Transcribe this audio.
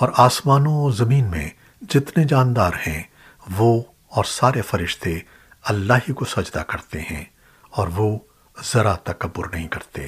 اور آسمانوں و زمین میں جتنے جاندار ہیں، وہ اور سارے فرشتے اللہ ہی کو سجدہ کرتے ہیں اور وہ ذرا تکبر نہیں کرتے۔